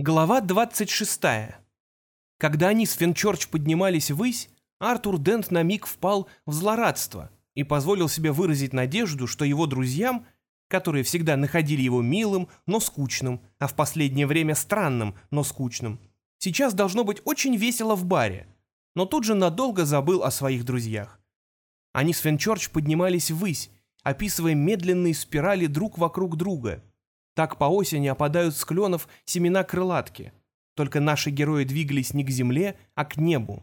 Глава 26. Когда они с Фенчорч поднимались ввысь, Артур Дент на миг впал в злорадство и позволил себе выразить надежду, что его друзьям, которые всегда находили его милым, но скучным, а в последнее время странным, но скучным, сейчас должно быть очень весело в баре, но тут же надолго забыл о своих друзьях. Они с Фенчорч поднимались ввысь, описывая медленные спирали друг вокруг друга — так по осени опадают с кленов семена крылатки. Только наши герои двигались не к земле, а к небу.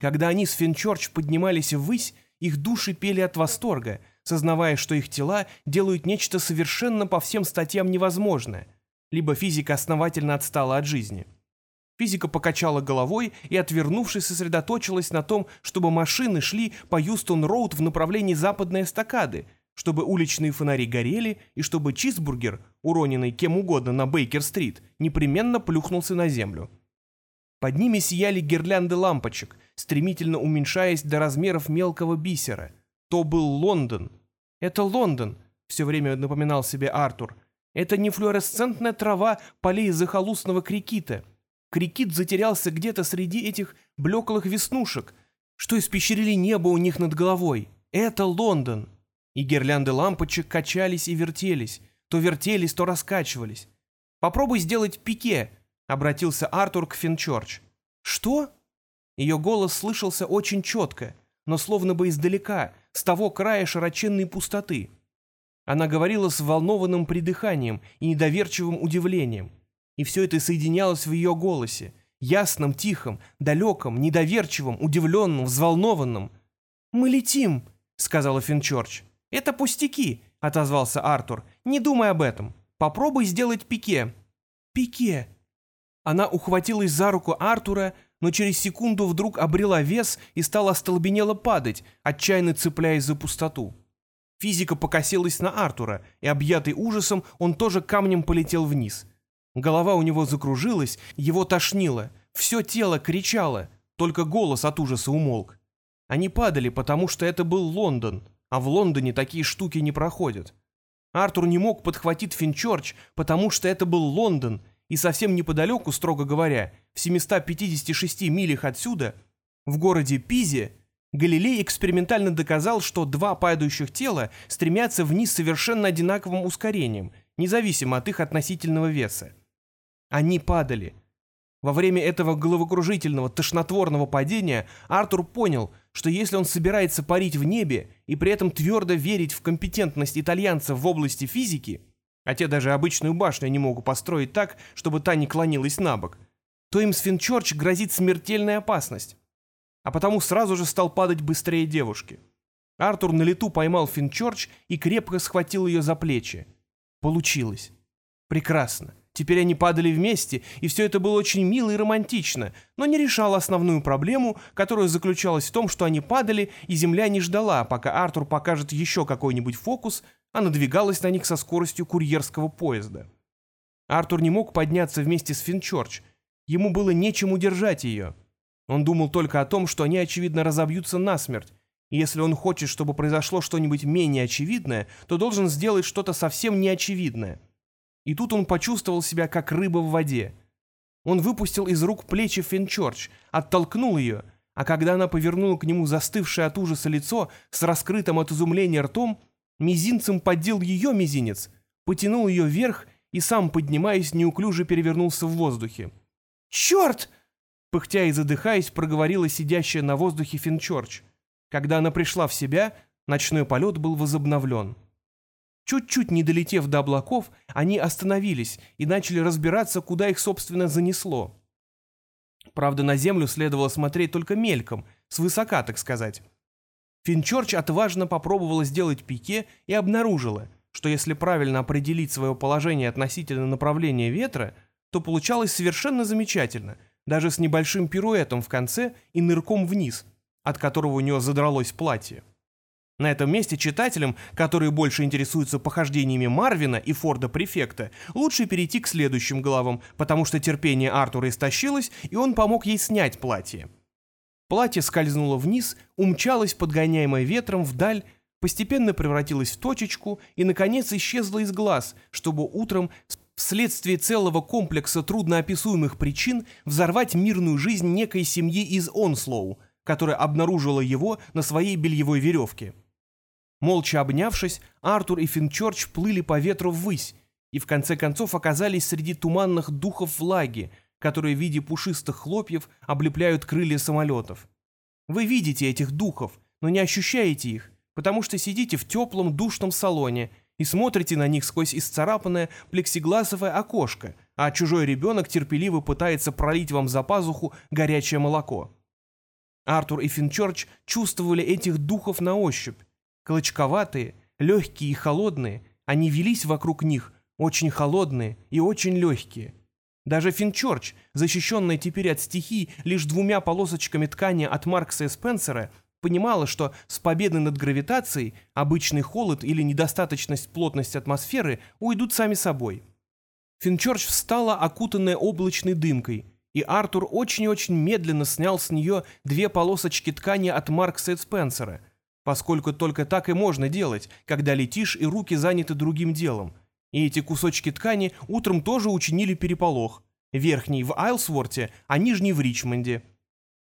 Когда они с Финчорч поднимались ввысь, их души пели от восторга, сознавая, что их тела делают нечто совершенно по всем статьям невозможное, либо физика основательно отстала от жизни. Физика покачала головой и, отвернувшись, сосредоточилась на том, чтобы машины шли по Юстон-Роуд в направлении западной эстакады, чтобы уличные фонари горели и чтобы чизбургер, уроненный кем угодно на Бейкер-стрит, непременно плюхнулся на землю. Под ними сияли гирлянды лампочек, стремительно уменьшаясь до размеров мелкого бисера. То был Лондон. «Это Лондон», — все время напоминал себе Артур. «Это не флуоресцентная трава полей захолустного крикита. Крикит затерялся где-то среди этих блеклых веснушек, что испещрили небо у них над головой. Это Лондон» и гирлянды лампочек качались и вертелись, то вертелись, то раскачивались. «Попробуй сделать пике», — обратился Артур к Финчорч. «Что?» Ее голос слышался очень четко, но словно бы издалека, с того края широченной пустоты. Она говорила с волнованным придыханием и недоверчивым удивлением. И все это соединялось в ее голосе, ясном, тихом, далеком, недоверчивом, удивленном, взволнованном. «Мы летим», — сказала Финчорч. «Это пустяки», — отозвался Артур. «Не думай об этом. Попробуй сделать пике». «Пике». Она ухватилась за руку Артура, но через секунду вдруг обрела вес и стала остолбенело падать, отчаянно цепляясь за пустоту. Физика покосилась на Артура, и, объятый ужасом, он тоже камнем полетел вниз. Голова у него закружилась, его тошнило, все тело кричало, только голос от ужаса умолк. Они падали, потому что это был Лондон, а в Лондоне такие штуки не проходят. Артур не мог подхватить Финчорч, потому что это был Лондон, и совсем неподалеку, строго говоря, в 756 милях отсюда, в городе Пизе, Галилей экспериментально доказал, что два падающих тела стремятся вниз совершенно одинаковым ускорением, независимо от их относительного веса. Они падали. Во время этого головокружительного, тошнотворного падения Артур понял, что если он собирается парить в небе и при этом твердо верить в компетентность итальянцев в области физики, а те даже обычную башню не могут построить так, чтобы та не клонилась на бок, то им с Финчорч грозит смертельная опасность. А потому сразу же стал падать быстрее девушки. Артур на лету поймал Финчорч и крепко схватил ее за плечи. Получилось. Прекрасно. Теперь они падали вместе, и все это было очень мило и романтично, но не решало основную проблему, которая заключалась в том, что они падали, и Земля не ждала, пока Артур покажет еще какой-нибудь фокус, а надвигалась на них со скоростью курьерского поезда. Артур не мог подняться вместе с Финчорч, ему было нечем удержать ее. Он думал только о том, что они, очевидно, разобьются насмерть, и если он хочет, чтобы произошло что-нибудь менее очевидное, то должен сделать что-то совсем неочевидное. И тут он почувствовал себя как рыба в воде. Он выпустил из рук плечи Финчорч, оттолкнул ее, а когда она повернула к нему застывшее от ужаса лицо с раскрытым от изумления ртом, мизинцем поддел ее мизинец, потянул ее вверх и сам, поднимаясь, неуклюже перевернулся в воздухе. «Черт!» Пыхтя и задыхаясь, проговорила сидящая на воздухе Финчорч. Когда она пришла в себя, ночной полет был возобновлен. Чуть-чуть не долетев до облаков, они остановились и начали разбираться, куда их, собственно, занесло. Правда, на землю следовало смотреть только мельком, свысока, так сказать. Финчорч отважно попробовала сделать пике и обнаружила, что если правильно определить свое положение относительно направления ветра, то получалось совершенно замечательно, даже с небольшим пируэтом в конце и нырком вниз, от которого у нее задралось платье. На этом месте читателям, которые больше интересуются похождениями Марвина и Форда Префекта, лучше перейти к следующим главам, потому что терпение Артура истощилось, и он помог ей снять платье. Платье скользнуло вниз, умчалось, подгоняемое ветром, вдаль, постепенно превратилось в точечку и, наконец, исчезло из глаз, чтобы утром вследствие целого комплекса трудноописуемых причин взорвать мирную жизнь некой семьи из Онслоу, которая обнаружила его на своей бельевой веревке. Молча обнявшись, Артур и Финчорч плыли по ветру ввысь и в конце концов оказались среди туманных духов влаги, которые в виде пушистых хлопьев облепляют крылья самолетов. Вы видите этих духов, но не ощущаете их, потому что сидите в теплом душном салоне и смотрите на них сквозь исцарапанное плексигласовое окошко, а чужой ребенок терпеливо пытается пролить вам за пазуху горячее молоко. Артур и Финчорч чувствовали этих духов на ощупь. Клочковатые, легкие и холодные, они велись вокруг них, очень холодные и очень легкие. Даже Финчорч, защищенная теперь от стихий лишь двумя полосочками ткани от Маркса и Спенсера, понимала, что с победой над гравитацией обычный холод или недостаточность плотности атмосферы уйдут сами собой. Финчорч встала, окутанная облачной дымкой, и Артур очень-очень медленно снял с нее две полосочки ткани от Маркса и Спенсера, поскольку только так и можно делать, когда летишь и руки заняты другим делом – и эти кусочки ткани утром тоже учинили переполох. Верхний в Айлсворте, а нижний в Ричмонде.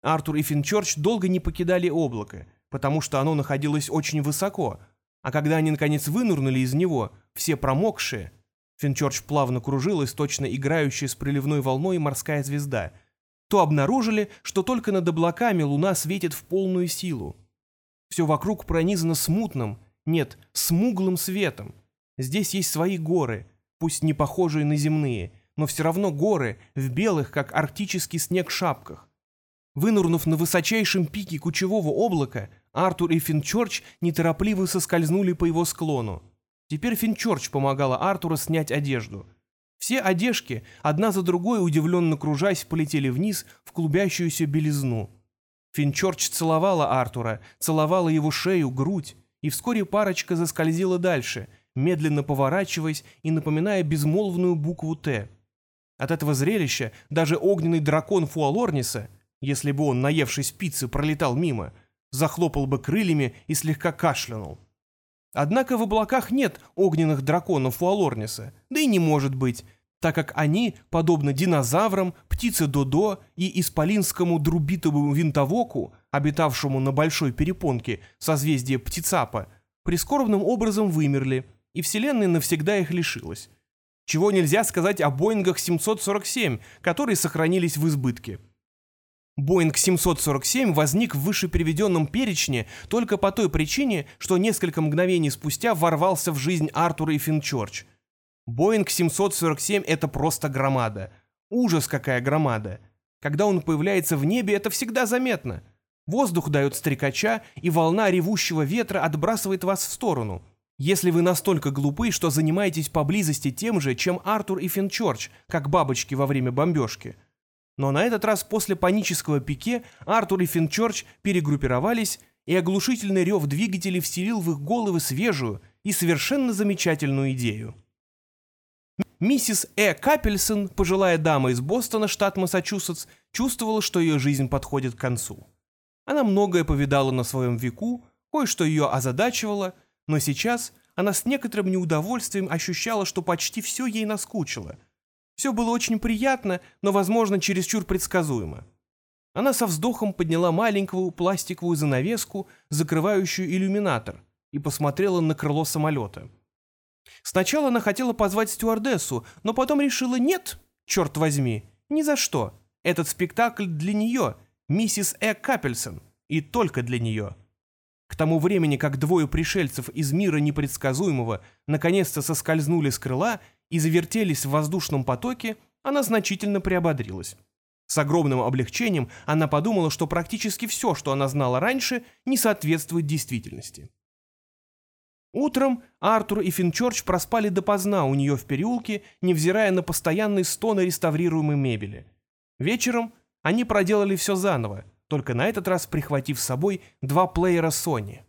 Артур и Финчорч долго не покидали облако, потому что оно находилось очень высоко, а когда они наконец вынырнули из него, все промокшие, Финчорч плавно кружилась, точно играющая с приливной волной морская звезда, то обнаружили, что только над облаками луна светит в полную силу. Все вокруг пронизано смутным, нет, смуглым светом, Здесь есть свои горы, пусть не похожие на земные, но все равно горы в белых, как арктический снег, шапках. Вынурнув на высочайшем пике кучевого облака, Артур и Финчорч неторопливо соскользнули по его склону. Теперь Финчорч помогала Артуру снять одежду. Все одежки, одна за другой, удивленно кружась, полетели вниз в клубящуюся белизну. Финчорч целовала Артура, целовала его шею, грудь, и вскоре парочка заскользила дальше — медленно поворачиваясь и напоминая безмолвную букву «Т». От этого зрелища даже огненный дракон Фуалорниса, если бы он, наевшись пиццы, пролетал мимо, захлопал бы крыльями и слегка кашлянул. Однако в облаках нет огненных драконов Фуалорниса, да и не может быть, так как они, подобно динозаврам, птице Додо и исполинскому друбитовому винтовоку, обитавшему на большой перепонке созвездия Птицапа, прискорбным образом вымерли – и Вселенная навсегда их лишилась. Чего нельзя сказать о Боингах 747, которые сохранились в избытке. Боинг 747 возник в выше приведенном перечне только по той причине, что несколько мгновений спустя ворвался в жизнь Артура и Финчорч. Боинг 747 — это просто громада. Ужас какая громада. Когда он появляется в небе, это всегда заметно. Воздух дает стрекача, и волна ревущего ветра отбрасывает вас в сторону — если вы настолько глупы, что занимаетесь поблизости тем же, чем Артур и Финчорч, как бабочки во время бомбежки. Но на этот раз после панического пике Артур и Финчорч перегруппировались, и оглушительный рев двигателей вселил в их головы свежую и совершенно замечательную идею. Миссис Э. Капельсон, пожилая дама из Бостона, штат Массачусетс, чувствовала, что ее жизнь подходит к концу. Она многое повидала на своем веку, кое-что ее озадачивало – но сейчас она с некоторым неудовольствием ощущала, что почти все ей наскучило. Все было очень приятно, но, возможно, чересчур предсказуемо. Она со вздохом подняла маленькую пластиковую занавеску, закрывающую иллюминатор, и посмотрела на крыло самолета. Сначала она хотела позвать стюардессу, но потом решила «нет, черт возьми, ни за что. Этот спектакль для нее, миссис Э. Капельсон, и только для нее». К тому времени, как двое пришельцев из мира непредсказуемого наконец-то соскользнули с крыла и завертелись в воздушном потоке, она значительно приободрилась. С огромным облегчением она подумала, что практически все, что она знала раньше, не соответствует действительности. Утром Артур и Финчорч проспали допоздна у нее в переулке, невзирая на постоянный стон реставрируемой мебели. Вечером они проделали все заново, только на этот раз прихватив с собой два плеера Sony.